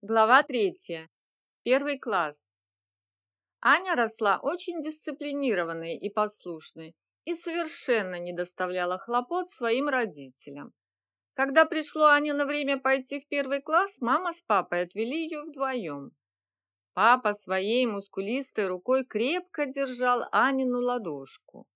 Глава третья. Первый класс. Аня росла очень дисциплинированной и послушной и совершенно не доставляла хлопот своим родителям. Когда пришло Ане на время пойти в первый класс, мама с папой отвели ее вдвоем. Папа своей мускулистой рукой крепко держал Анину ладошку.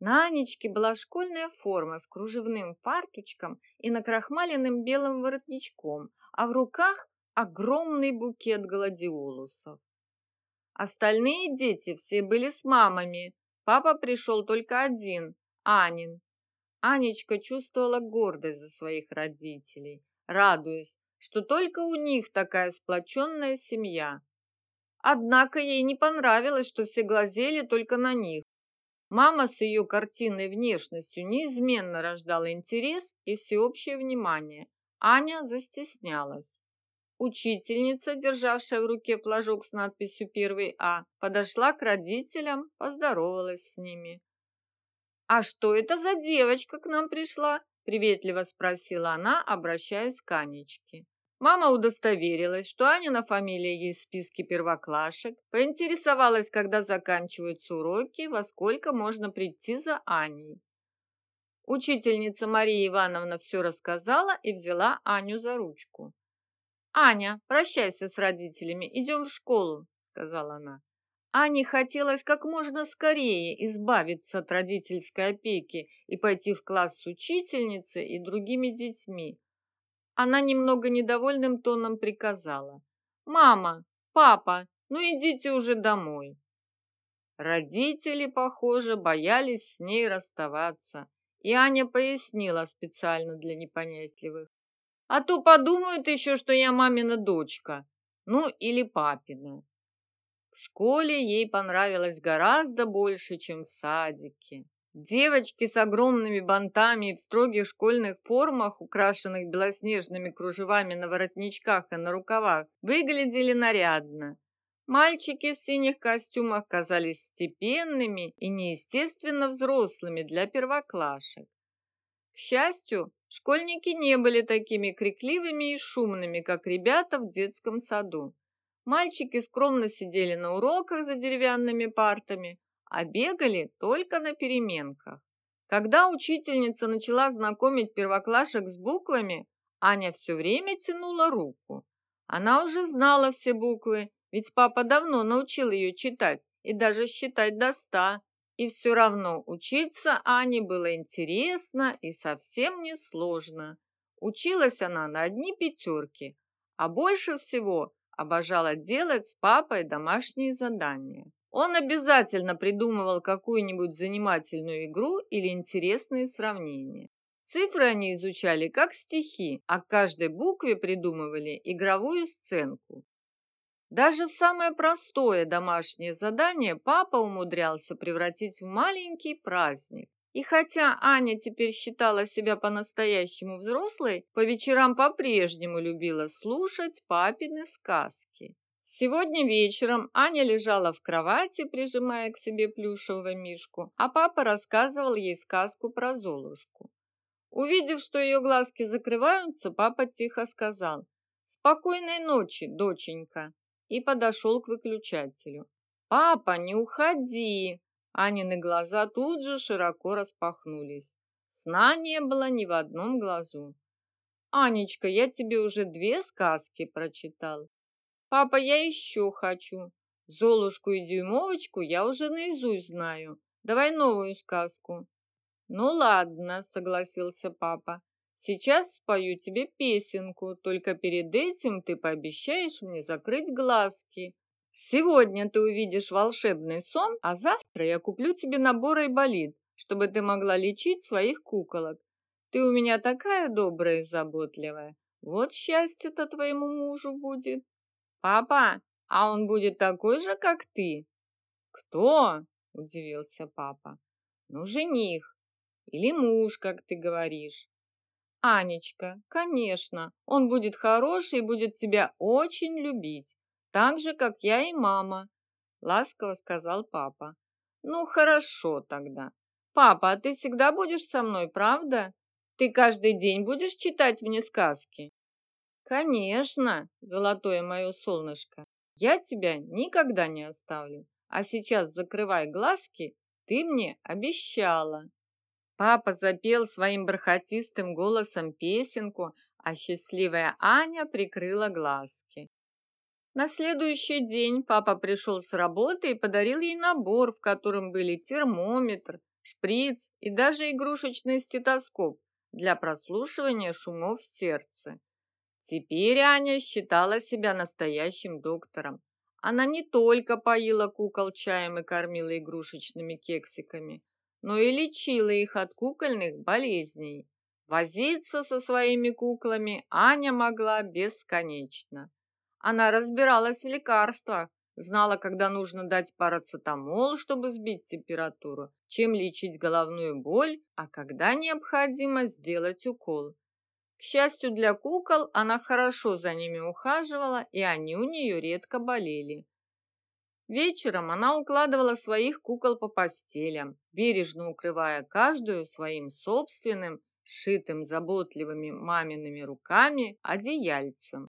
На Анечке была школьная форма с кружевным фартучком и накрахмаленным белым воротничком, а в руках огромный букет гладиолусов. Остальные дети все были с мамами. Папа пришел только один, Анин. Анечка чувствовала гордость за своих родителей, радуясь, что только у них такая сплоченная семья. Однако ей не понравилось, что все глазели только на них. Мама с ее картинной внешностью неизменно рождала интерес и всеобщее внимание. Аня застеснялась. Учительница, державшая в руке флажок с надписью «Первый А», подошла к родителям, поздоровалась с ними. «А что это за девочка к нам пришла?» – приветливо спросила она, обращаясь к Анечке. Мама удостоверилась, что Анина фамилия есть в списке первоклашек, поинтересовалась, когда заканчиваются уроки, во сколько можно прийти за Аней. Учительница Мария Ивановна все рассказала и взяла Аню за ручку. «Аня, прощайся с родителями, идем в школу», — сказала она. Ане хотелось как можно скорее избавиться от родительской опеки и пойти в класс с учительницей и другими детьми. Она немного недовольным тоном приказала. «Мама, папа, ну идите уже домой». Родители, похоже, боялись с ней расставаться, и Аня пояснила специально для непонятливых. А то подумают еще, что я мамина дочка. Ну, или папина. В школе ей понравилось гораздо больше, чем в садике. Девочки с огромными бантами в строгих школьных формах, украшенных белоснежными кружевами на воротничках и на рукавах, выглядели нарядно. Мальчики в синих костюмах казались степенными и неестественно взрослыми для первоклашек. К счастью, Школьники не были такими крикливыми и шумными, как ребята в детском саду. Мальчики скромно сидели на уроках за деревянными партами, а бегали только на переменках. Когда учительница начала знакомить первоклашек с буквами, Аня все время тянула руку. Она уже знала все буквы, ведь папа давно научил ее читать и даже считать до ста. И все равно учиться Ане было интересно и совсем не сложно. Училась она на одни пятерки, а больше всего обожала делать с папой домашние задания. Он обязательно придумывал какую-нибудь занимательную игру или интересные сравнения. Цифры они изучали как стихи, а к каждой букве придумывали игровую сценку. Даже самое простое домашнее задание папа умудрялся превратить в маленький праздник. И хотя Аня теперь считала себя по-настоящему взрослой, по вечерам по-прежнему любила слушать папины сказки. Сегодня вечером Аня лежала в кровати, прижимая к себе плюшевого мишку, а папа рассказывал ей сказку про Золушку. Увидев, что ее глазки закрываются, папа тихо сказал «Спокойной ночи, доченька» и подошел к выключателю. «Папа, не уходи!» Анины глаза тут же широко распахнулись. Сна не было ни в одном глазу. «Анечка, я тебе уже две сказки прочитал. Папа, я еще хочу. Золушку и Дюймовочку я уже наизусть знаю. Давай новую сказку». «Ну ладно», — согласился папа. Сейчас спою тебе песенку, только перед этим ты пообещаешь мне закрыть глазки. Сегодня ты увидишь волшебный сон, а завтра я куплю тебе набор айболит, чтобы ты могла лечить своих куколок. Ты у меня такая добрая и заботливая. Вот счастье-то твоему мужу будет. Папа, а он будет такой же, как ты? Кто? Удивился папа. Ну, жених. Или муж, как ты говоришь. Анечка, конечно, он будет хороший и будет тебя очень любить, так же, как я и мама, ласково сказал папа. Ну, хорошо тогда. Папа, а ты всегда будешь со мной, правда? Ты каждый день будешь читать мне сказки? Конечно, золотое мое солнышко, я тебя никогда не оставлю. А сейчас закрывай глазки, ты мне обещала. Папа запел своим бархатистым голосом песенку, а счастливая Аня прикрыла глазки. На следующий день папа пришел с работы и подарил ей набор, в котором были термометр, шприц и даже игрушечный стетоскоп для прослушивания шумов сердца. Теперь Аня считала себя настоящим доктором. Она не только поила кукол чаем и кормила игрушечными кексиками, но и лечила их от кукольных болезней. Возиться со своими куклами Аня могла бесконечно. Она разбиралась в лекарствах, знала, когда нужно дать парацетамол, чтобы сбить температуру, чем лечить головную боль, а когда необходимо сделать укол. К счастью для кукол, она хорошо за ними ухаживала, и они у нее редко болели. Вечером она укладывала своих кукол по постелям, бережно укрывая каждую своим собственным, сшитым заботливыми мамиными руками, одеяльцем.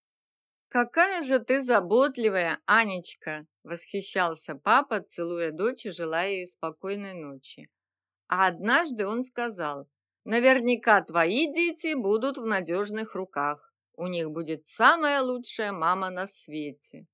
«Какая же ты заботливая, Анечка!» – восхищался папа, целуя дочь и желая ей спокойной ночи. А однажды он сказал, Наверняка твои дети будут в надежных руках. У них будет самая лучшая мама на свете.